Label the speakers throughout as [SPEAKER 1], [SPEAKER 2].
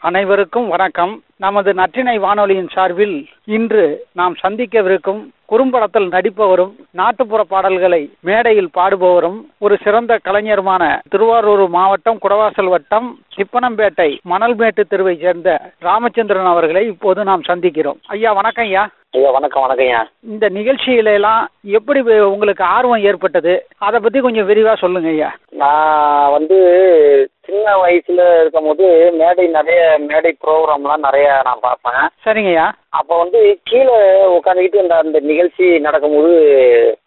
[SPEAKER 1] அனைவருக்கும் வணக்கம். நமது நற்றினை வானொலியின் சார்பில் இன்று நாம் சந்திக்கவிருக்கும் குறும்படத்தில் நடிப்பவரும் நாட்டுப்புற பாடல்களை மேடையில் பாடுபவரும் ஒரு சிறந்த கலைஞருமான திருவாரூர் மாவட்டம் குடவாசல் வட்டம் சிப்பனம்பேட்டை மணல்மேட்டு தெருவை சேர்ந்த ராமச்சந்திரன் அவர்களை இப்போது நாம் சந்திக்கிறோம். ஐயா வணக்கம் ஐயா.
[SPEAKER 2] ஐயா வணக்கம் வணக்கம்யா
[SPEAKER 1] இந்த நிகழ்ச்சியில எல்லாம் எப்படி உங்களுக்கு ஆர்வம் ஏற்பட்டது? அதை பத்தி கொஞ்சம் விரிவா சொல்லுங்க ஐயா.
[SPEAKER 2] நான் வந்து சின்ன வயசுல இருக்கும்போது மேடை நிறைய மேடை ப்ரோக்ராம்லாம் நிறைய நான் பார்ப்பேன்.
[SPEAKER 1] சரிங்கய்யா.
[SPEAKER 2] அப்போ வந்து கீழே உட்காந்துக்கிட்டு இந்த அந்த நிகழ்ச்சி நடக்கும்போது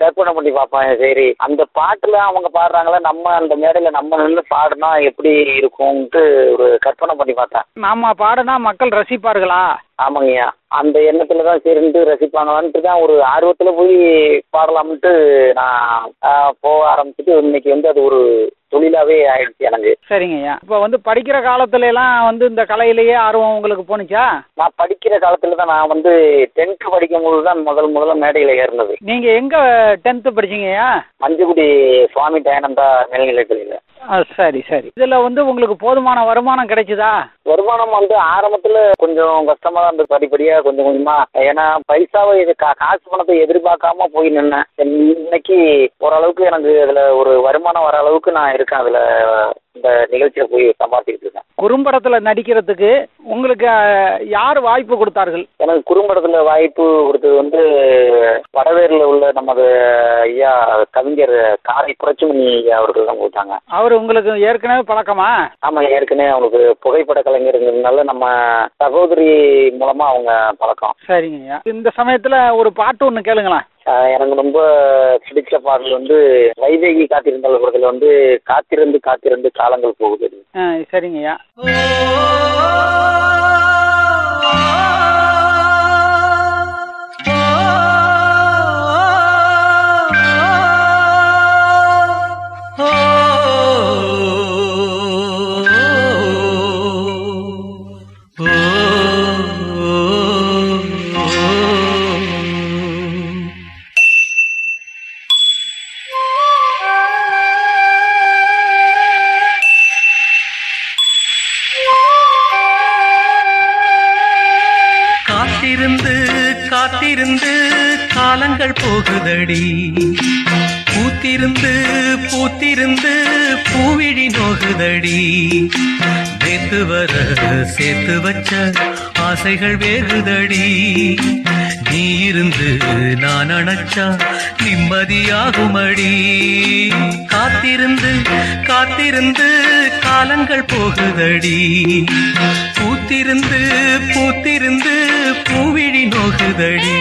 [SPEAKER 2] கற்பனை பண்ணி பார்ப்பேன் சரி. அந்த பாட்டுல அவங்க பாடுறாங்களா நம்ம அந்த மேடையில நம்ம நின்று பாடினா எப்படி இருக்கும்ட்டு ஒரு கற்பனை பண்ணி பார்த்தேன்.
[SPEAKER 1] நாம பாடுனா மக்கள் ரசிப்பார்களா?
[SPEAKER 2] ஆமாங்கய்யா அந்த எண்ணத்துல தான் சரின்ட்டு ரசிப்பாங்களான்ட்டு தான் ஒரு ஆர்வத்துல போய் பாடலாம்ட்டு நான் போக ஆரம்பிச்சுட்டு இன்னைக்கு வந்து அது ஒரு தொழிலாவே ஆயிடுச்சு எனக்கு.
[SPEAKER 1] சரிங்க ஐயா. இப்போ வந்து படிக்கிற காலத்துல எல்லாம் வந்து இந்த கலையிலேயே ஆர்வம் உங்களுக்கு போணுச்சா?
[SPEAKER 2] நான் படிக்கிற காலத்துல தான் நான் வந்து டென்த்து படிக்கும்போது தான் முதல் முதல்ல மேடையில் ஏறினது.
[SPEAKER 1] நீங்க எங்க டென்த்து படிச்சீங்கய்யா
[SPEAKER 2] மஞ்சக்குடி சுவாமி தயானந்தா மேல்நிலைப் பள்ளியில.
[SPEAKER 1] ஆ, சரி சரி. இதுல வந்து உங்களுக்கு போதுமான வருமானம் கிடைச்சுதா?
[SPEAKER 2] வருமானம் வந்து ஆரம்பத்துல கொஞ்சம் கஷ்டமா தான் இருந்தது. படிப்படியா கொஞ்சம் கொஞ்சமா. ஏன்னா பைசாவை இது கா- காசு பணத்தை எதிர்பார்க்காம போய் நின்னேன். இன்னைக்கு ஓரளவுக்கு எனக்கு அதுல ஒரு வருமானம் வர அளவுக்கு நான் இருக்கேன். அதுல இந்த நிகழ்ச்சியில போய் சம்பாதிச்சுட்டு இருக்கேன்.
[SPEAKER 1] குறும்படத்துல நடிக்கிறதுக்கு உங்களுக்கு அஹ், யார் வாய்ப்பு கொடுத்தார்கள்?
[SPEAKER 2] எனக்கு குறும்படத்துல வாய்ப்பு கொடுத்தது வந்து வடவேரில் உள்ள நமது ஐயா கவிஞர் காரை புரட்சிமணி அவர்கள் தான் கொடுத்தாங்க.
[SPEAKER 1] அவர் உங்களுக்கு ஏற்கனவே பழக்கமா?
[SPEAKER 2] ஆமா ஏற்கனவே அவங்களுக்கு புகைப்பட கலைஞருங்கிறதுனால நம்ம சகோதரி மூலமா அவங்க பழக்கம்.
[SPEAKER 1] சரிங்க ஐயா. இந்த சமயத்துல ஒரு பாட்டு ஒன்று கேளுங்களேன்.
[SPEAKER 2] எனக்கு ரொம்ப பிடிச்ச பாடல் வந்து வைதேகி காத்திருந்தால் படத்துல வந்து காத்திருந்து காத்திருந்து காலங்கள் போகுது.
[SPEAKER 1] ஆ,
[SPEAKER 3] நேத்து வர சேர்த்து வச்ச ஆசைகள் வேகுதடி நீ இருந்து நான் அணைச்சா நிம்மதியாகுமடி. காத்திருந்து காத்திருந்து காலங்கள் போகுதடி. பூத்திருந்து பூத்திருந்து பூவிழி நோகுதடி.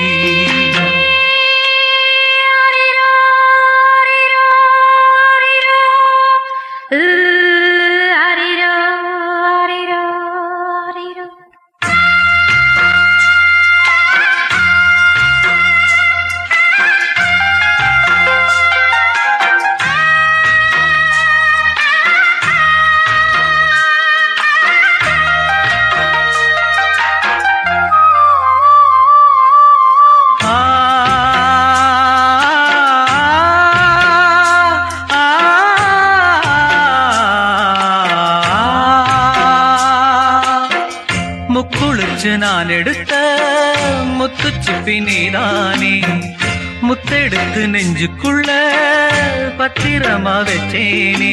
[SPEAKER 3] நான் எடுத்த முத்துச்சிப்பி நீதானே? முத்தெடுத்து நெஞ்சுக்குள்ள பத்திரமா வச்சேனே?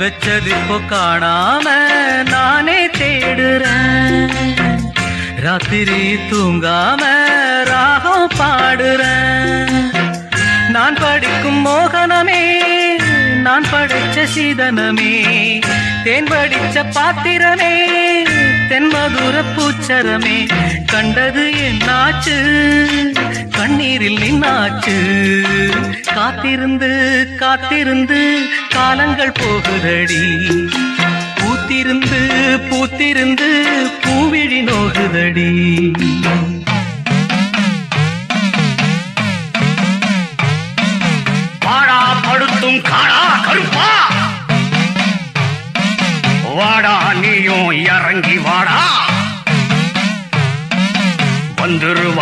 [SPEAKER 3] வச்சது இப்போ காணாம நானே தேடுறேன். ராத்திரி தூங்காம ராகம் பாடுறேன். நான் படிக்கும் மோகனமே நான் படிச்ச சீதனமே தேன் படிச்ச பாத்திரமே தென்மதுர பூச்சரமே கண்டது என்னாச்சு கண்ணீரில் நின்னாச்சு காத்திருந்து காத்திருந்து காலங்கள் போகுதடி. பூத்திருந்து பூத்திருந்து பூவிழி நோகுதடி.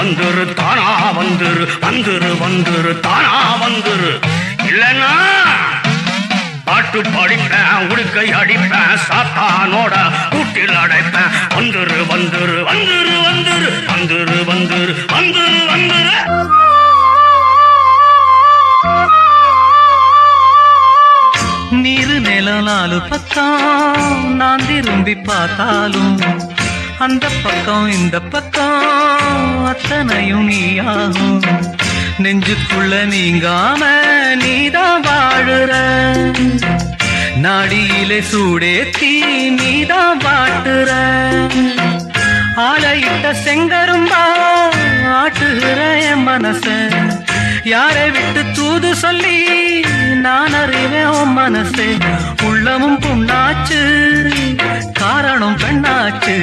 [SPEAKER 4] வந்துரு தானா வந்துரு வந்துரு வந்துரு தானா வந்துரு. இல்லைன்னா பாட்டு படிப்பேன் உடுக்கை அடிப்பேன் சாத்தானோட கூட்டில் அடைப்பேன். வந்துரு வந்துரு வந்துரு வந்துரு வந்துரு வந்துரு வந்துரு வந்துரு.
[SPEAKER 3] நீரு நிலம் நாலு பக்கம் நான் திரும்பி பார்த்தாலும் அந்த பக்கம் இந்த பக்கம் அத்தனையும் நீயாகும். நெஞ்சுக்குள்ள நீங்காம நீதான் வாழுற. நாடியிலே சூடேத்தி நீதான் வாட்டுற. ஆலையிட்ட செங்கரும்பா ஆட்டுகிற என் மனச. யாரை விட்டு தூது சொல்லி நான் அறிவேன் உன் மனசே. உள்ளமும் புண்ணாச்சு காரணம் பெண்ணாச்சு.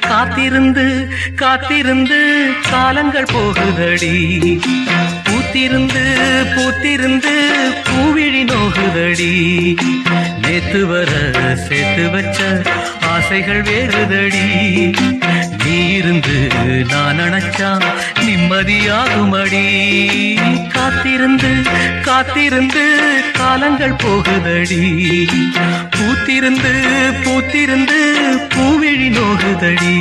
[SPEAKER 3] காத்திருந்து காத்திருந்து காலங்கள் போகுதடி. பூத்திருந்து பூத்திருந்து பூவிழி நோகுதடி. நேத்து வர சேர்த்து வச்ச ஆசைகள் வேறுதடி. இருந்து நான் நினைச்சா நிம்மதியாகுமடி. காத்திருந்து காத்திருந்து காலங்கள் போகுதடி. பூத்திருந்து பூத்திருந்து பூவிழி நோகுதடி.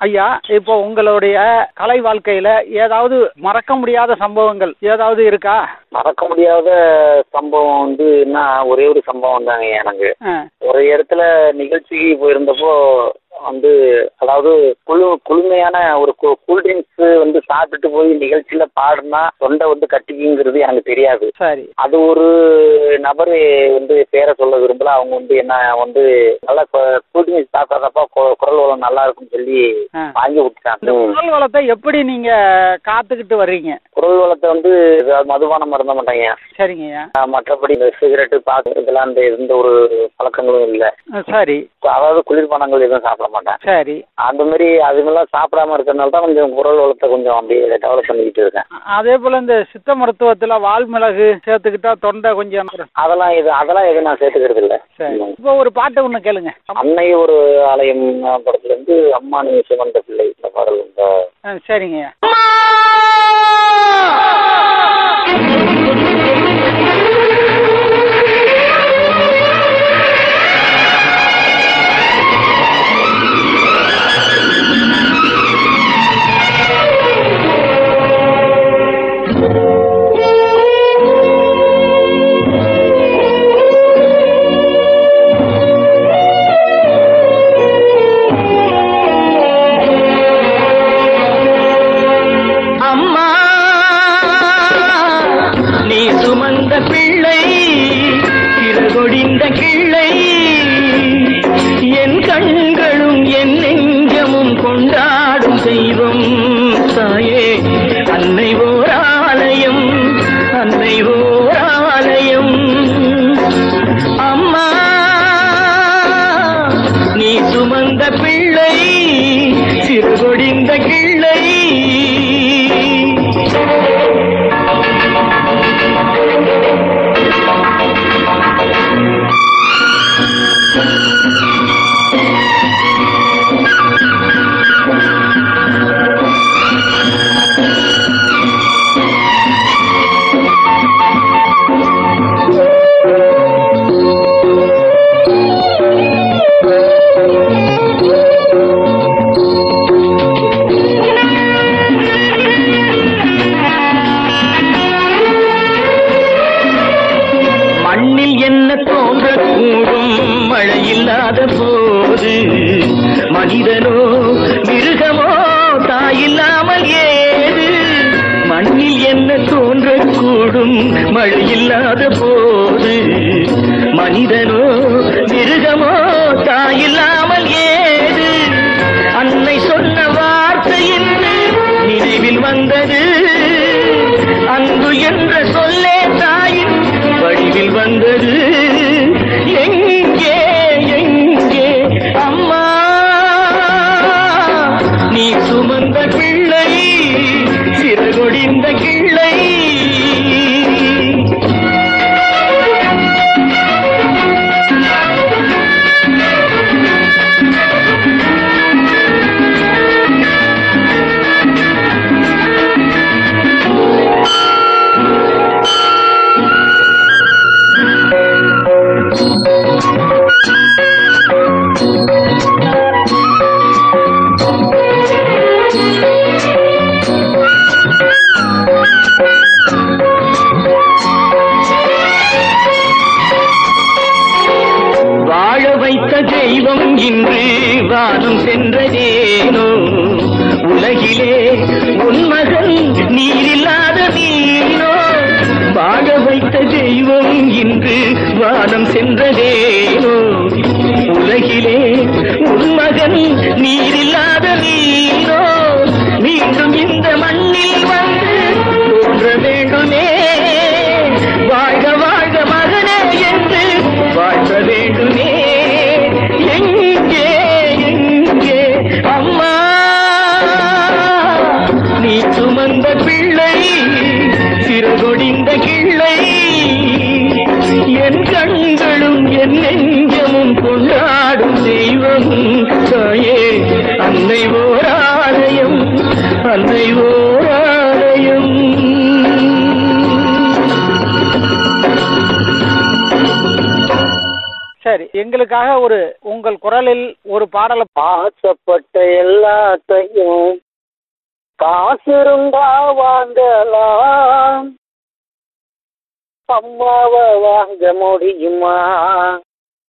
[SPEAKER 1] ஐயா இப்போ உங்களுடைய கலை வாழ்க்கையில ஏதாவது மறக்க முடியாத சம்பவங்கள் ஏதாவது இருக்கா?
[SPEAKER 2] மறக்க முடியாத சம்பவம் வந்து என்ன ஒரே ஒரு சம்பவம் தாங்க எனக்கு. ஒரு இடத்துல நிகழ்ச்சிக்கு போயிருந்தப்போ வந்து அதாவது குழு குளுமையான ஒரு கூல் ட்ரிங்க்ஸ் வந்து சாப்பிட்டுட்டு போய் நிகழ்ச்சியில பாடுனா தொண்டை வந்து கட்டிக்குங்கிறது எனக்கு தெரியாது.
[SPEAKER 1] சரி.
[SPEAKER 2] அது ஒரு நபர் வந்து பேரை சொல்ல விரும்பல. அவங்க வந்து என்ன வந்து நல்லா கூல் ட்ரிங்க்ஸ் சாப்பிட்றப்ப குரல் வளம் நல்லா இருக்கும்னு சொல்லி. வாங்கி விட்டுட்டாங்க
[SPEAKER 1] குரல் வளத்தை எப்படி நீங்க காத்துக்கிட்டு வர்றீங்க?
[SPEAKER 2] குரல் வளத்தை வந்து மதுபானம் மறந்த மாட்டாங்க.
[SPEAKER 1] சரிங்கய்யா
[SPEAKER 2] ஆஹ் மற்றபடி இந்த சிகரெட்டு பாக்கு இதெல்லாம் இந்த எந்த ஒரு பழக்கங்களும் இல்லை.
[SPEAKER 1] சரி.
[SPEAKER 2] அதாவது குளிர்பானங்கள் எதுவும் சாப்பிட மாட்டேன்
[SPEAKER 1] சரி.
[SPEAKER 2] அந்த மாதிரி அதுமெல்லாம் சாப்பிடாம இருக்கிறதுனால தான் கொஞ்சம் குரல் வளத்தை கொஞ்சம் அப்படியே டெவலப் பண்ணிக்கிட்டு இருக்கேன்.
[SPEAKER 1] அதே போல இந்த சித்த மருத்துவத்துல வால்மிளகு சேர்த்துக்கிட்டா தொண்டை கொஞ்சம்
[SPEAKER 2] அதெல்லாம் இது அதெல்லாம் எதுவும் நான் சேர்த்துக்கிறது இல்லை.
[SPEAKER 1] சரி. இப்போ ஒரு பாட்டு ஒண்ணு கேளுங்க.
[SPEAKER 2] அன்னை ஒரு ஆலயம் படத்துல இருந்து அம்மா நீ சுமந்த பிள்ளை இந்த பாடல் இந்த
[SPEAKER 1] ஆ, சரிங்கய்யா
[SPEAKER 5] அம்மா! கிள்ளை என் கண்களும் என் நெஞ்சமும் கொண்டாடும் தெய்வம் தாயே. அன்னை ஓர் ஆலயம் அன்னை ஓர் ஆலயம்
[SPEAKER 1] சரி எங்களுக்காக ஒரு உங்கள் குரலில் ஒரு பாடலை
[SPEAKER 2] ஆசைப்பட்ட எல்லாத்தையும் காசு இருந்தா வாங்கலாம். அம்மாவை வாங்க முடியுமா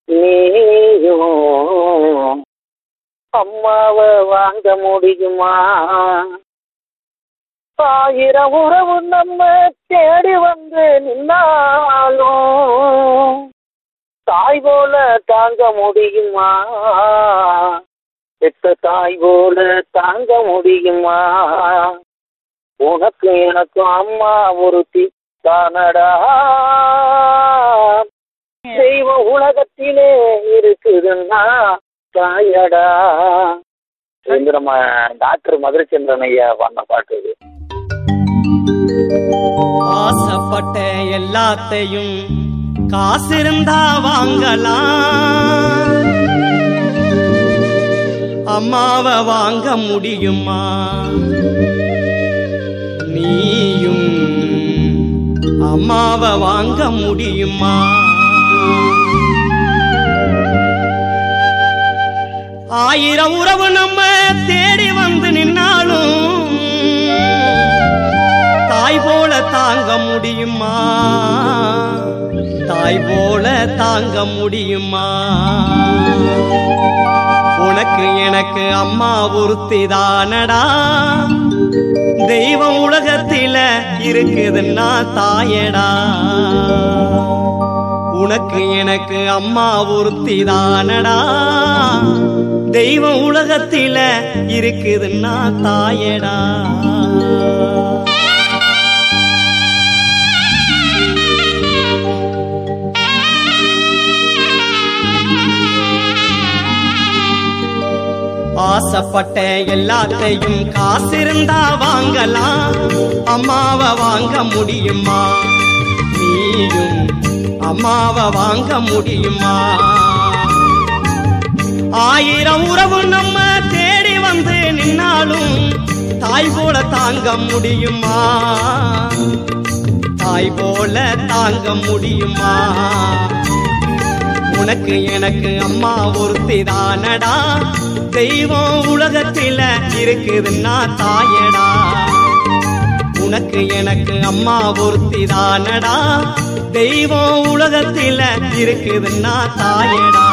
[SPEAKER 2] நீயும் அம்மாவை வாங்க முடியுமா ஆயிரம் உறவு நம்ம தேடி வந்து நின்னாலும் தாய் போல தாங்க முடியுமா பெத்த தாய் போல தாங்க முடியுமா உனக்கு எனக்கும் அம்மா ஒருத்தி தானடா தெய்வ உலகத்திலே இருக்குதுன்னா தாயடா. இது நம்ம டாக்டர் மதுரச்சந்திரன் ஐயா பண்ண பாட்டு இது
[SPEAKER 6] ஆசைப்பட்ட எல்லாத்தையும் காசு இருந்தா வாங்கலாம். அம்மாவை வாங்க முடியுமா? நீ அம்மாவை வாங்க முடியுமா? ஆயிரம் உறவு நம்ம தேடி வந்து நின்னாலும் தாய் போல தாங்க முடியுமா? தாய் போல தாங்க முடியுமா? உனக்கு எனக்கு அம்மா ஒருத்திதானடா. தெய்வம் உலகத்தில இருக்குதுன்னா தாயடா. உனக்கு எனக்கு அம்மா ஒருத்தி தானடா தெய்வம் உலகத்தில இருக்குதுன்னா தாயடா. ஆசைப்பட்ட எல்லாத்தையும் காசு இருந்தா வாங்கலாம். அம்மாவை வாங்க முடியுமா? நீயும் அம்மாவை வாங்க முடியுமா? ஆயிரம் உறவு நம்ம தேடி வந்து நின்னாலும் தாய் போல தாங்க முடியுமா? தாய் போல தாங்க முடியுமா? உனக்கு எனக்கு அம்மா ஒருத்தி தானடா தெய்வம் உலகத்தில இருக்குதுன்னா தாயடா. உனக்கு எனக்கு அம்மா ஒருத்தி தானடா தெய்வம் உலகத்தில இருக்குதுன்னா தாயடா.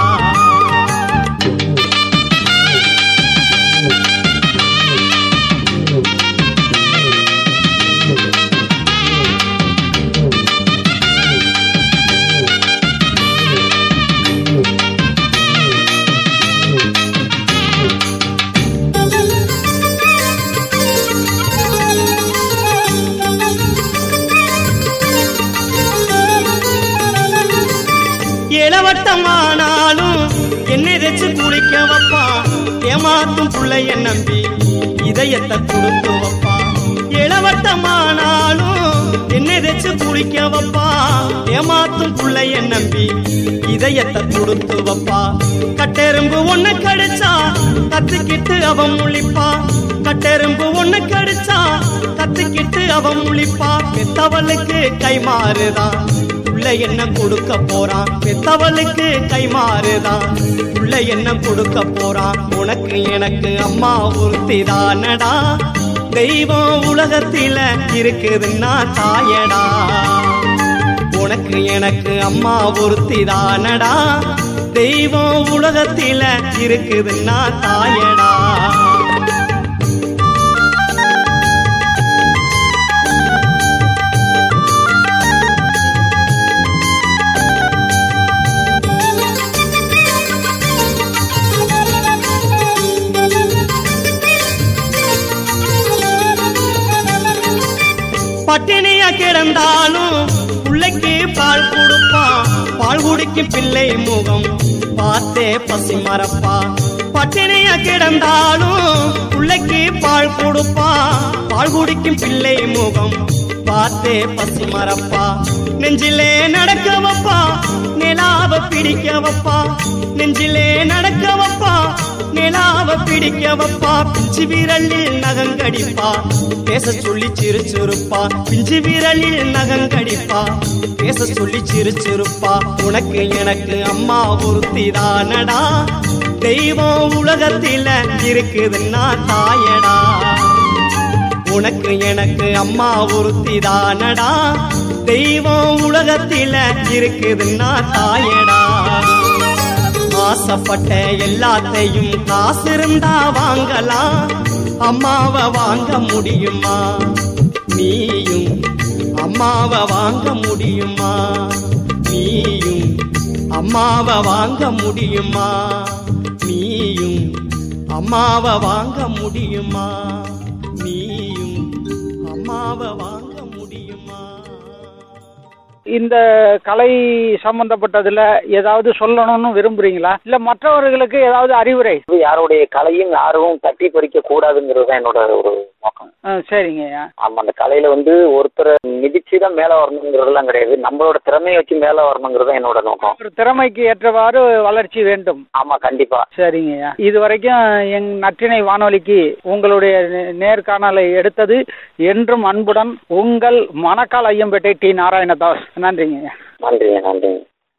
[SPEAKER 6] ஏமாத்தும் பிள்ளைய நம்பி இதயத்தை கொடுத்து வைப்பா இளவட்டமானாலும் என்ன வச்சு குளிக்க வைப்பா ஏமாத்தும் பிள்ளைய நம்பி இதயத்தை கொடுத்து வைப்பா கட்டெரும்பு ஒண்ணு கடிச்சா கத்துக்கிட்டு அவன் முழிப்பா. கட்டெரும்பு ஒண்ணு கடிச்சா கத்துக்கிட்டு அவன் முழிப்பா. பெத்தவளுக்கு கை மாறுதான் உள்ள என்ன கொடுக்க போறான்? பெத்தவளுக்கு கை மாறுதான் உள்ள என்ன கொடுக்க போறான் உனக்கு எனக்கு அம்மா ஒருத்தி தானடா தெய்வம் உலகத்தில இருக்குதுன்னா தாயடா. உனக்கு எனக்கு அம்மா ஒருத்தி தானடா தெய்வம் உலகத்தில இருக்குதுன்னா தாயடா. பட்டினியா கிடந்தாலும் பிள்ளைக்கு பால் கொடுப்பான் பால் குடிக்கும் பிள்ளை முகம் பார்த்தே பசி மறப்பா. பட்டினியா கிடந்தாலும் பிள்ளைக்கு பால் கொடுப்பான் பால் குடிக்கும் பிள்ளை முகம் பார்த்தே பசி மறப்பா. நெஞ்சிலே நடக்க வப்பா. நிலாவ பிடிக்க வப்பா. நெஞ்சிலே நடக்க வப்பா. நிலாவ பிடிக்க வைப்பா பிஞ்சு விரலில் நகங்கடிப்பா. பேச சொல்லி சிரிச்சிருப்பா பிஞ்சு விரலில் நகங்கடிப்பா. பேச சொல்லி சிரிச்சிருப்பா உனக்கு எனக்கு அம்மா ஒருத்தி தானடா தெய்வம் உலகத்தில இருக்குதுன்னா தாயடா. உனக்கு எனக்கு அம்மா ஒருத்தி தானடா தெய்வம் உலகத்தில இருக்குதுன்னா தாயடா. ஆசைப்பட்ட எல்லாத்தையும் காசு இருந்தா வாங்கலாம். அம்மாவை வாங்க முடியுமா? நீயும் அம்மாவை வாங்க முடியுமா? நீயும் அம்மாவை வாங்க முடியுமா? நீயும் அம்மாவை வாங்க முடியுமா? நீயும் அம்மாவை வாங்க
[SPEAKER 1] இந்த கலை சம்பந்தப்பட்டதுல ஏதாவது சொல்லணும்னு விரும்புறீங்களா? இல்ல மற்றவர்களுக்கு ஏதாவது அறிவுரை?
[SPEAKER 2] யாருடைய கலையும் யாரும் தட்டி பறிக்க கூடாதுங்கிறது தான் என்னோட ஒரு
[SPEAKER 1] சரிங்கய்யா
[SPEAKER 2] ஆமா அந்த கலையில வந்து ஒருத்தரை மிதிச்சு தான் மேல வரணுங்கிறதுலாம் கிடையாது. நம்மளோட திறமையை வச்சு மேல வரணுங்கிறது என்னோட நோக்கம்.
[SPEAKER 1] ஒரு திறமைக்கு ஏற்றவாறு வளர்ச்சி வேண்டும்.
[SPEAKER 2] ஆமா கண்டிப்பா.
[SPEAKER 1] சரிங்கய்யா இது வரைக்கும் எங் நற்றினை வானொலிக்கு உங்களுடைய நேர்காணலை எடுத்தது என்றும் அன்புடன் உங்கள் மணக்கால் ஐயம்பேட்டை டி. நாராயணதாஸ். நன்றிங்கய்யா
[SPEAKER 2] நன்றிங்க நன்றிங்க.